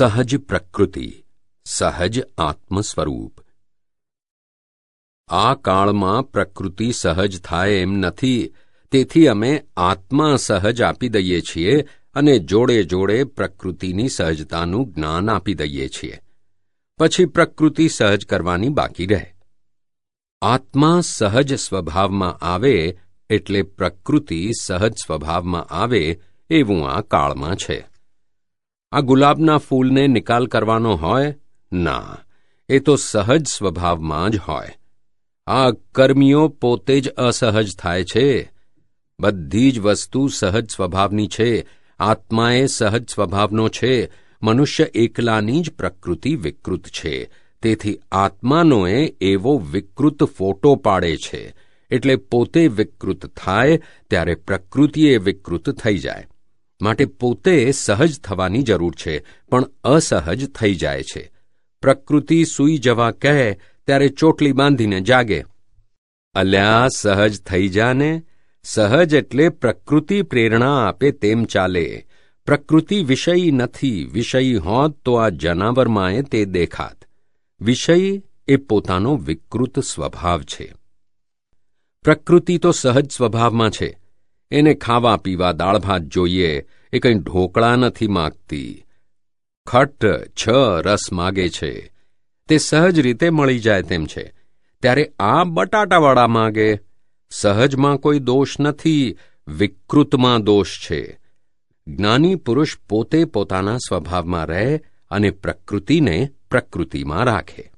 સહજ પ્રકૃતિ સહજ આત્મ સ્વરૂપ આ કાળમાં પ્રકૃતિ સહજ થાય એમ નથી તેથી અમે આત્મા સહજ આપી દઈએ છીએ અને જોડે જોડે પ્રકૃતિની સહજતાનું જ્ઞાન આપી દઈએ છીએ પછી પ્રકૃતિ સહજ કરવાની બાકી રહે આત્મા સહજ સ્વભાવમાં આવે એટલે પ્રકૃતિ સહજ સ્વભાવમાં આવે એવું આ કાળમાં છે આ ગુલાબના ફૂલને નિકાલ કરવાનો હોય? ના, એ તો સહજ સ્વભાવમાં જ હોય. આ કર્મીઓ પોતે જ અસહજ થાય છે. બધી જ વસ્તુ સહજ સ્વભાવની છે. આત્માએ સહજ સ્વભાવનો છે. મનુષ્ય એકલાની જ પ્રકૃતિ વિકૃત છે. તેથી આત્માનોએ એવો વિકૃત ફોટો પાડે છે. એટલે પોતે વિકૃત થાય, ત્યારે પ્રકૃતિએ વિકૃત થઈ જાય. માટે પોતે સહજ થવાની જરૂર છે, પણ અસહજ થઈ જાય છે. પ્રકૃતિ સૂઈ જવા કહે, ત્યારે ચોટલી બાંધીને જાગે. અલ્યા, સહજ થઈ જાને? સહજ એટલે પ્રકૃતિ પ્રેરણા આપે તેમ ચાલે. પ્રકૃતિ વિષયી નથી, વિષયી હોત તો આ જનાવરમાંએ તે દેખાત. વિષય એ પોતાનો વિકૃત સ્વભાવ છે. પ્રકૃતિ તો સહજ સ્વભાવમાં છે. એને ખાવા પીવા દાળ ભાત જોઈએ એ કંઈ ઢોકળા નથી માગતી. ખટ, છ રસ માગે છે. તે સહજ રીતે મળી જાય તેમ છે. ત્યારે આ બટાટાવાળા માગે. સહજમાં કોઈ દોષ નથી, વિકૃતમાં દોષ છે. જ્ઞાની પુરુષ પોતે પોતાના સ્વભાવમાં રહે અને પ્રકૃતિને પ્રકૃતિમાં રાખે.